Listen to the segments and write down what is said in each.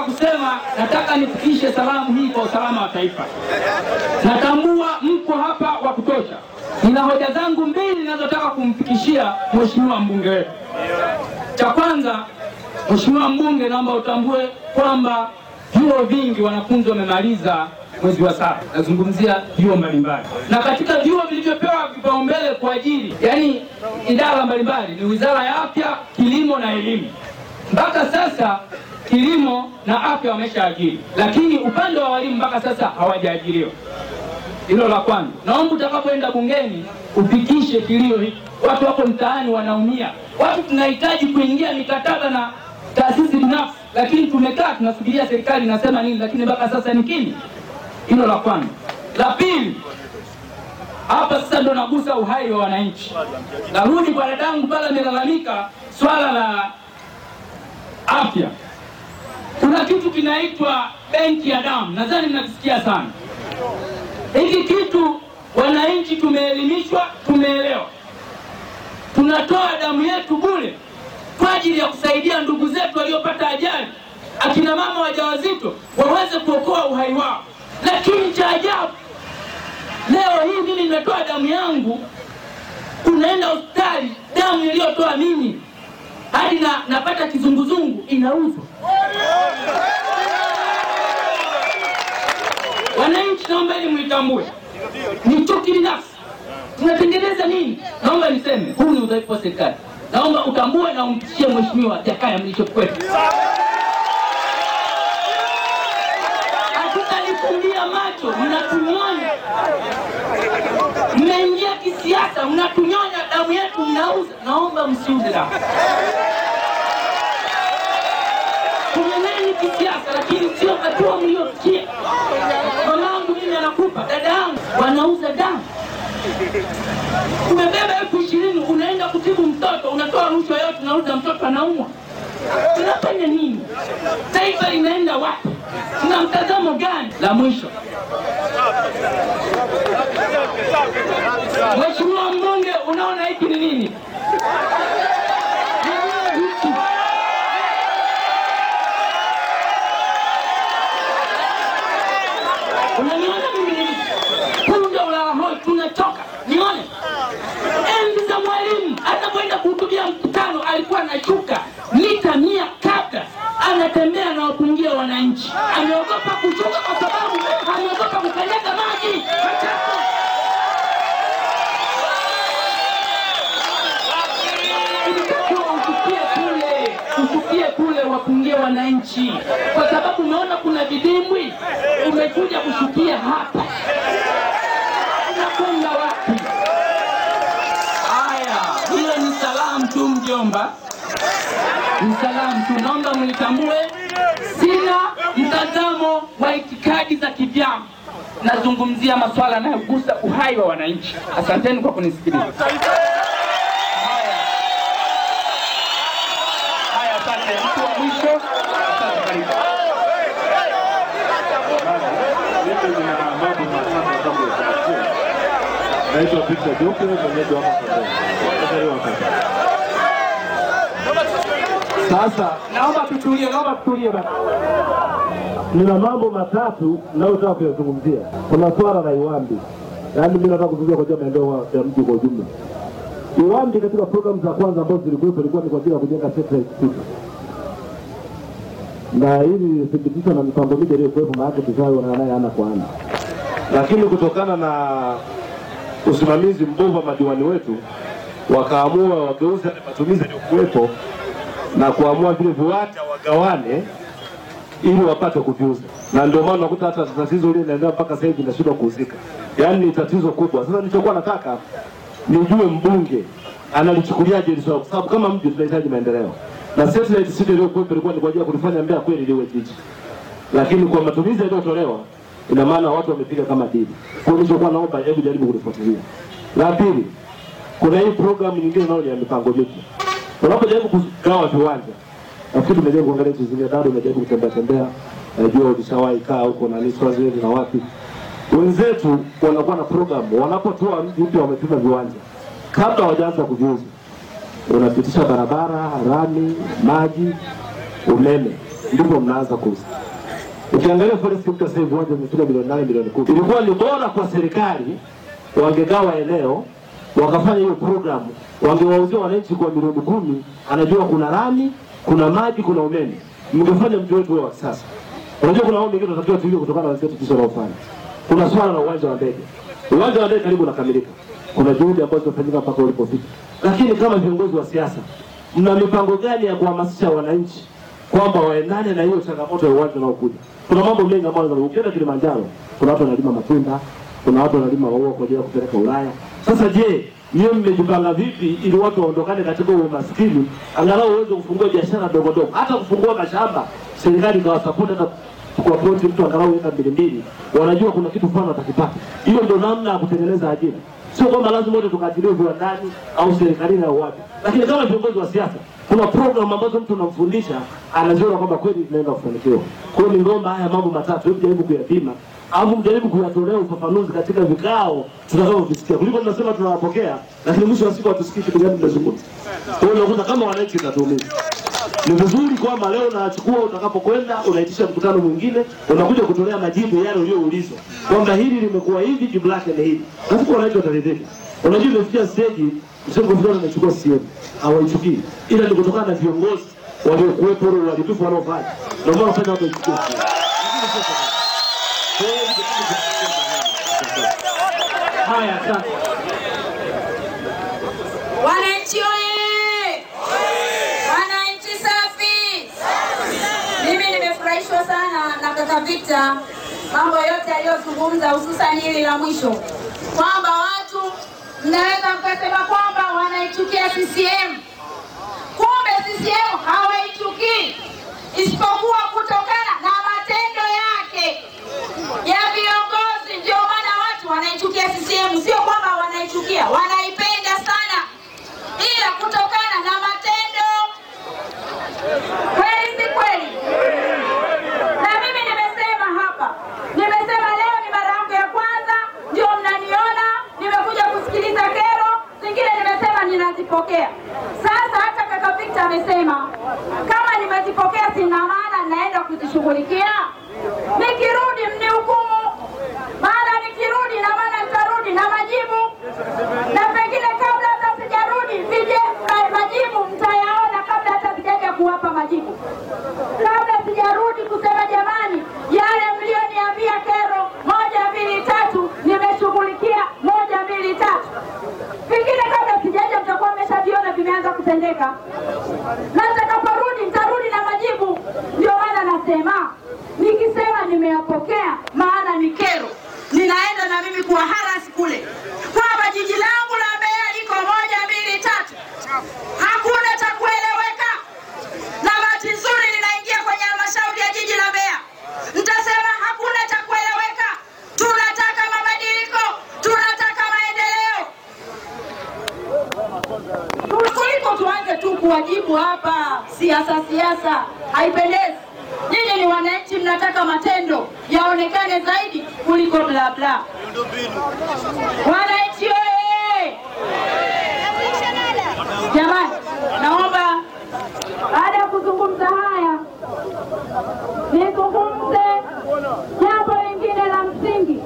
kusema, nataka nifikishe salamu hii kwa usalama wa taifa. Natambua mko hapa wa kutosha. Nina hoja zangu mbili ninazotaka kumfikishia mheshimiwa mbunge wetu. Cha kwanza, mheshimiwa mbunge, naomba utambue kwamba vyuo vingi wanafunzi wamemaliza mwezi wa saba, nazungumzia vyuo mbalimbali, na katika vyuo vilivyopewa vipaumbele kwa ajili, yani idara mbalimbali, ni wizara ya afya, kilimo na elimu. Mpaka sasa kilimo na afya wameshaajiri, lakini upande wa walimu mpaka sasa hawajaajiriwa. Hilo la kwanza. Naomba utakapoenda bungeni upitishe kilio hiki. Watu wako mtaani wanaumia, watu tunahitaji kuingia mikataba na taasisi binafsi, lakini tumekaa tunasubiria serikali inasema nini, lakini mpaka sasa ni kimya. Hilo la kwanza. La pili, hapa sasa ndo nagusa uhai wa wananchi. Narudi kwa dadangu pale amelalamika swala la afya. Kuna kitu kinaitwa benki ya damu, nadhani mnakisikia sana. Hiki kitu wananchi tumeelimishwa, tumeelewa. Tunatoa damu yetu bure kwa ajili ya kusaidia ndugu zetu waliopata ajali, akina mama wajawazito waweze kuokoa uhai wao. Lakini cha ajabu, leo hii mimi nimetoa damu yangu, unaenda hospitali, damu iliyotoa mimi hadi na, napata kizunguzungu inauzwa. Wananchi, naomba ili mwitambue ni chuki binafsi. Tunatengeneza nini? Naomba niseme huu ni udhaifu wa serikali. Naomba utambue na umpitishie Mheshimiwa Jakaya Mrisho Kikwete. Hatutalifumbia macho, mnatunyonya, mmeingia kisiasa, mnatunyonya damu yetu, mnauza. Naomba msiuze damu, yangu wanauza damu umebeba elfu ishirini unaenda kutibu mtoto, unatoa rushwa yote, unauza mtoto anaumwa. Tunafanya nini? Taifa linaenda wapi? Tuna mtazamo gani? La mwisho, Mheshimiwa mbunge, unaona hiki ni nini? Kuna umekuja kushukia hapa, unakwenda wapi? Haya, hiyo ni salamu tu mjomba, ni salamu tu. Naomba mlitambue, sina mtazamo wa itikadi za kivyama, nazungumzia masuala yanayogusa uhai wa wananchi. Asanteni kwa kunisikiliza. Mimi nina mambo matatu kabla ya kumalizia. Naitwa Victor mwenyeji wa hapa. Sasa Naomba tutulie, naomba tutulie basi. nina mambo matatu ninayotaka kuyazungumzia. Kuna swala la Iwambi, yaani mimi nataka kuzungumzia kwa maendeleo ya mji kwa ujumla. Iwambi katika programu za kwanza ambazo zilikuwepo ilikuwa ni kwa ajili ya kujenga satellite city, na hili lilithibitishwa na mipango miji iliyokuwepo, maana tushaona wanaanaye ana kwa ana, lakini kutokana na usimamizi mbovu wa madiwani wetu wakaamua wageuze yale matumizi yaliyokuwepo na kuamua vile viwanja wagawane ili wapate kuviuza, na ndio maana unakuta hata tatizo hili linaendelea mpaka sasa hivi linashindwa kuuzika. Yaani ni tatizo kubwa. Sasa nilichokuwa nataka nijue mbunge analichukuliaje hili swala, kwa sababu kama mji tunahitaji maendeleo, na satellite city iliyokuwepo ilikuwa ni kwa ajili ya kulifanya Mbeya kweli liwe jiji, lakini kwa matumizi yaliyotolewa, ina maana watu wamepiga kama dini. Kwa hiyo nilichokuwa naomba, hebu jaribu kulifuatilia. La pili, kuna hii programu nyingine nayo ya mipango mipya. Unapojaribu kugawa viwanja, nafikiri tumejaribu kuangalia hizo zingine, bado umejaribu kutembea tembea, najua ulishawahi kaa huko na ni Swaziland na wapi. Wenzetu wanakuwa na programu, wanapotoa mji mpya wamepima viwanja, kabla hawajaanza kuviuza, unapitisha barabara, rami, maji, umeme. ndipo mnaanza kuuza. Ukiangalia forest sector sasa hivi viwanja vimefika milioni nane milioni kumi. Ilikuwa ni bora kwa serikali wangegawa eneo wakafanya hiyo programu, wangewauzia wananchi kwa milioni kumi, anajua kuna lami, kuna maji, kuna umeme, mngefanya mji wetu wa sasa. Unajua kuna mambo mengine tunatakiwa tuige kutokana na wenzetu jinsi wanaofanya. Kuna swala la uwanja wa ndege. Uwanja wa ndege karibu unakamilika, kuna juhudi ambazo zinafanyika mpaka ulipofika, lakini kama viongozi wa siasa, mna mipango gani ya kuhamasisha wananchi kwamba waendane na hiyo changamoto ya uwanja unaokuja? Kuna mambo mengi ambayo ukienda Kilimanjaro, kuna watu wanalima matunda, kuna watu wanalima maua kwa ajili ya kupeleka Ulaya. Sasa je, niwe mmejipanga vipi ili watu waondokane katika umaskini, angalau waweze kufungua biashara ndogo ndogo, hata kufungua mashamba, serikali ikawasapoti hata kwa poti mtu angalau eka mbili mbili, wanajua kuna kitu fulani watakipata. Hiyo ndio namna ya kutengeneza ajira, sio kwamba lazima wote tukaajiriwe viwandani au serikalini au wapi. Lakini kama viongozi wa siasa, kuna program ambazo mtu unamfundisha anaziona kwamba kweli tunaenda kufanikiwa. Kwa hiyo ningomba haya mambo matatu, hebu jaribu kuyapima au mjaribu kuyatolea ufafanuzi katika vikao tutakavyovisikia, kuliko tunasema tunawapokea, lakini mwisho wa siku hatusikii kitu gani tunazungumza. Kwa hiyo unakuta kama wananchi itatuumiza. Ni vizuri kwamba leo unachukua, utakapokwenda unaitisha mkutano mwingine, unakuja kutolea majibu yale uliyoulizwa, kwamba hili limekuwa hivi, jibu lake ni hili. Huko wananchi wataridhika. Unajua, imefikia stage msemo fulani unachukua CCM hawaichukii, ila ni kutokana na viongozi waliokuwepo, ule uharibifu wanaofanya, ndio maana wafanya watu wachukue Haya, sasa Wananchi oye! Wananchi safi! Mimi nimefurahishwa sana na kaka Victor, mambo yote aliyozungumza, hususani hili la mwisho kwamba watu mnaweza mkasema kwamba wanaitukia CCM, kumbe CCM hawaichukii isipokuwa kutokana na matendo yake ya viongozi. Ndio maana watu wanaichukia CCM, sio kwamba wanaichukia, wanaipenda sana, ila kutokana na matendo. Kweli si kweli? Na mimi nimesema hapa, nimesema leo ni mara yangu ya kwanza, ndio mnaniona nimekuja kusikiliza kero zingine, nimesema ninazipokea. Sasa hata kaka Victor amesema kama nimezipokea, sina maana naenda kuzishughulikia. Nikirudi mnihukumu, maana nikirudi na maana nitarudi na majibu, na pengine kabla hata sijarudi vije ma- majibu mtayaona kabla hata sijaja kuwapa majibu kabla sijarudi kusema jamani, yale mlioniambia kero moja mbili tatu nimeshughulikia moja mbili tatu. Pengine kabla sijaja mtakuwa mmeshaviona vimeanza kutendeka, na nitakaporudi nitarudi na majibu. Ndio maana nasema nikisema nimeyapokea, maana ni kero, ninaenda na mimi kuwa harasi kule kwamba jiji langu la Mbeya liko moja mbili tatu, hakuna cha kueleweka na bahati nzuri ninaingia kwenye halmashauri ya jiji la Mbeya, nitasema hakuna cha kueleweka. Tunataka mabadiliko, tunataka maendeleo, kuliko tuanze tu kuwajibu hapa siasa siasa, haipendezi. Nyinyi ni wananchi, mnataka matendo yaonekane zaidi kuliko bla bla. Wananchi oye! Jamani, naomba baada ya kuzungumza haya nizungumze jambo lingine la msingi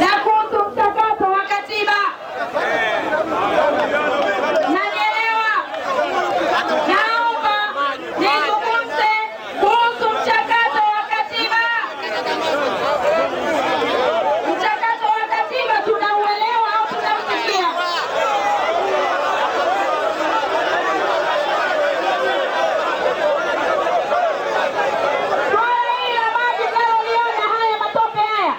la kuhusu mchakato wa katiba. Nanielewa? Naomba nizungumze kuhusu mchakato wa katiba. Mchakato wa katiba tunauelewa au tunausikia? Swala hili la maji mnaloliona haya matope haya,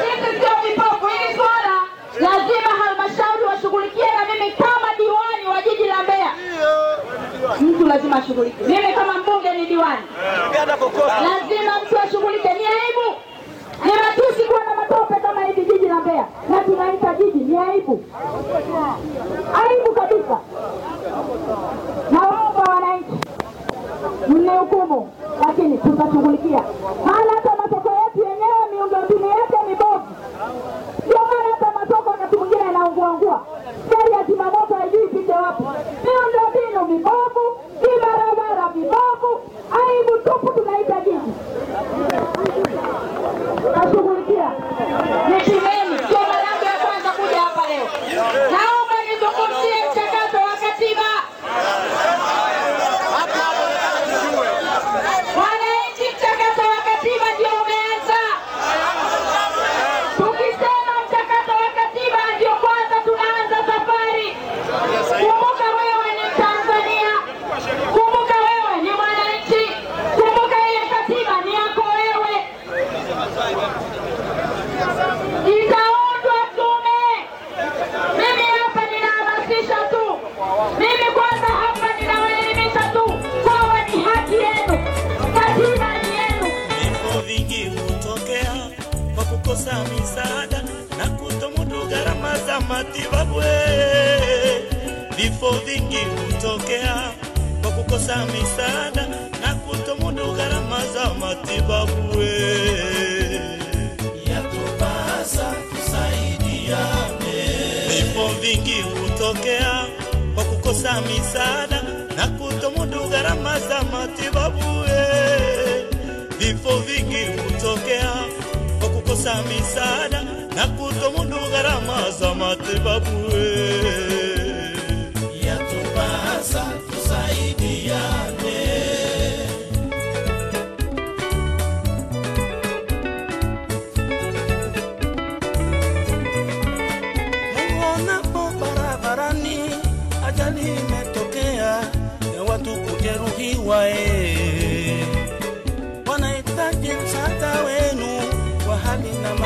sisi sio vipofu. Hili swala lazima halmashauri washughulikie, na mimi kama diwani wa jiji la Mbeya, mtu lazima ashughulike. Mimi kama mbunge ni diwani, lazima mtu ashughulike. Ni aibu, ni matusi kuwa na matope kama hivi jiji la Mbeya, na tunaita jiji, ni aibu, aibu kabisa. Naomba wananchi mnihukumu, lakini tutashughulikia. Maana kukosa misaada na kutomudu gharama za matibabu. Yatupasa tusaidiane. Vifo vingi hutokea kwa kukosa misaada na kutomudu gharama za matibabu. Vifo vingi hutokea kwa kukosa misaada na kutomudu gharama za matibabu. Yatupasa na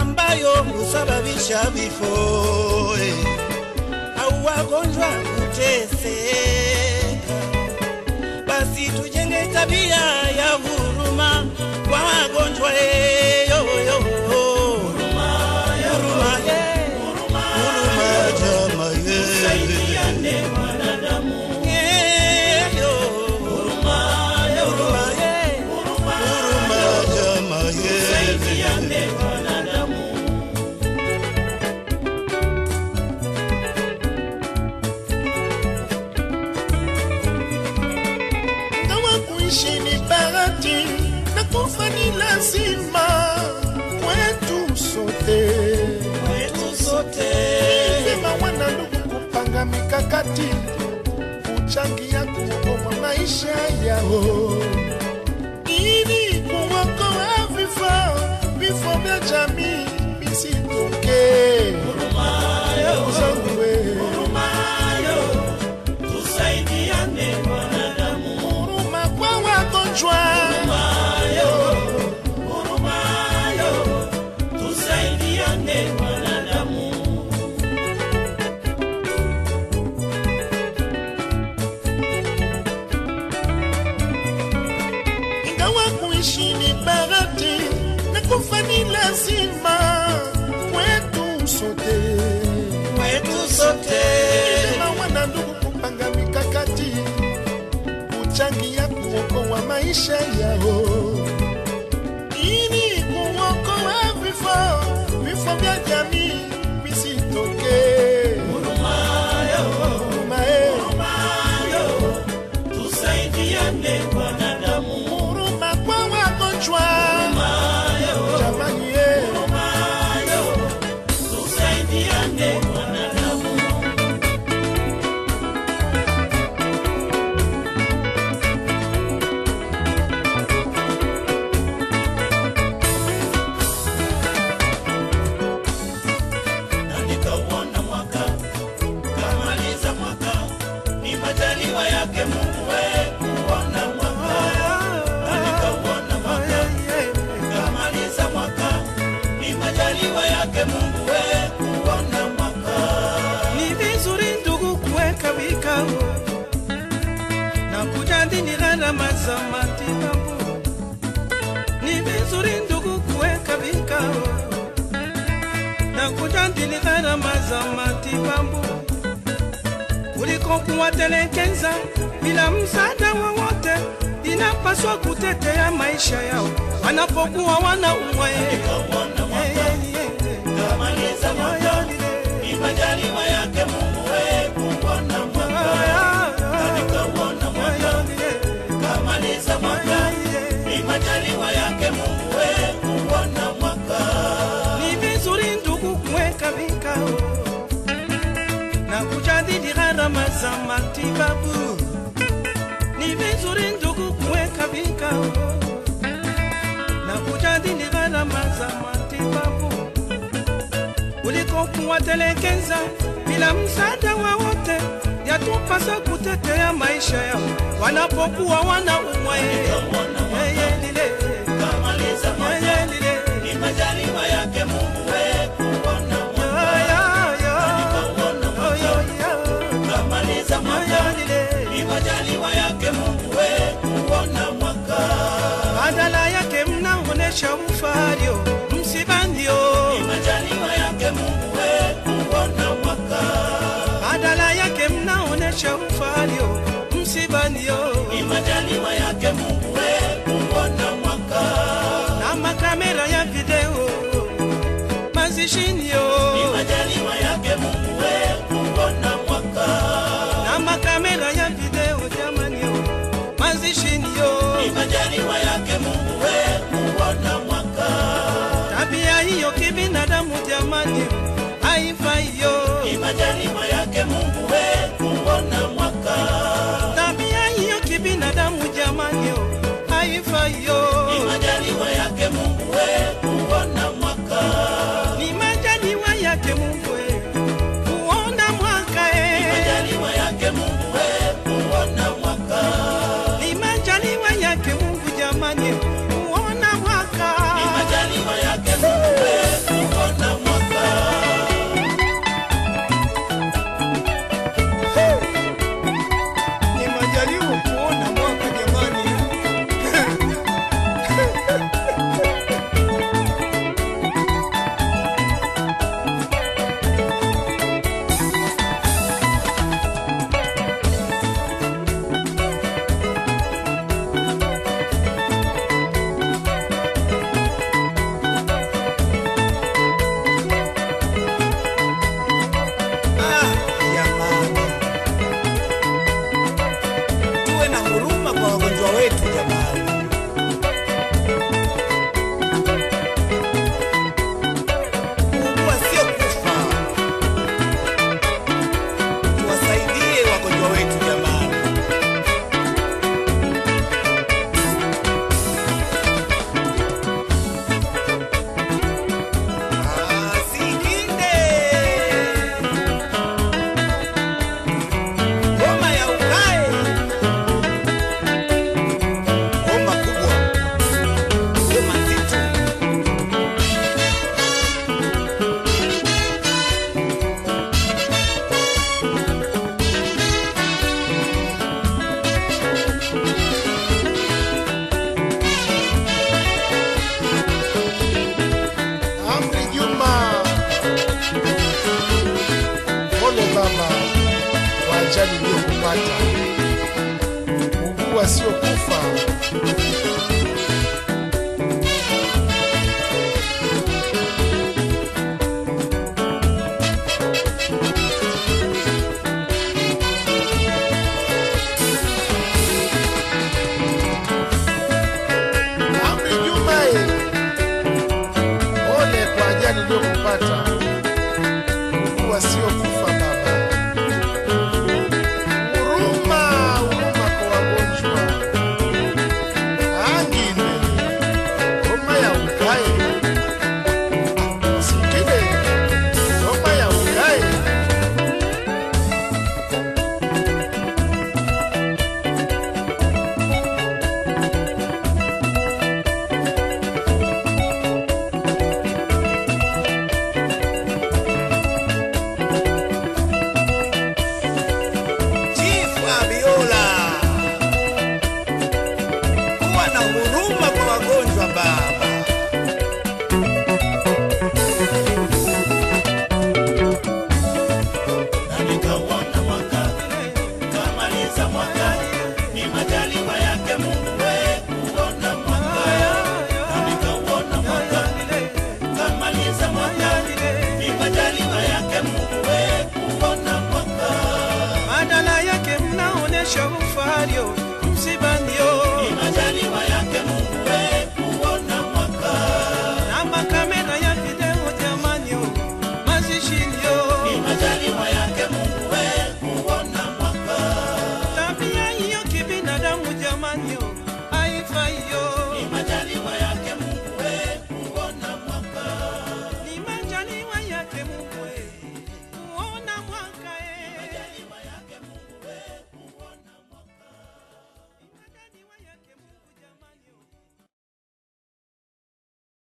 ambayo husababisha vifo eh, au wagonjwa tabia ya huruma kwa wagonjwa. India, oh. Ini, Kumoko, every fall, before Benjamin. semelhante a mim. Za matibabu. Ni vizuri ndugu kuweka vikao na kujadili gharama za matibabu kuliko kuwatelekeza bila msaada wowote. Inapaswa kutetea maisha yao wanapokuwa wanaumwa. Eh. ni yake za matibabu. Ni vizuri ndugu kuweka vikao na kujadili gharama za matibabu kuliko kuwatelekeza bila msaada wowote. Yatupasa kutetea maisha yao wanapokuwa wanaumwa. Yeye lile, yeye lile. ni yake Mungu mnaonesha ufario msibandio, ni majaliwa yake Mungu wetu kuona mwaka. Badala yake mnaonesha ufario msibandio, ni majaliwa yake Mungu wetu kuona mwaka. Na makamera ya video mazishinio, ni majaliwa yake Mungu wetu kuona mwaka. Na makamera ya video jamanio mazishinio, ni majaliwa yake Mungu we Ugua sio kufa. Amri Juma, eh, pole kwa ajali iliyokupata. Ugua sio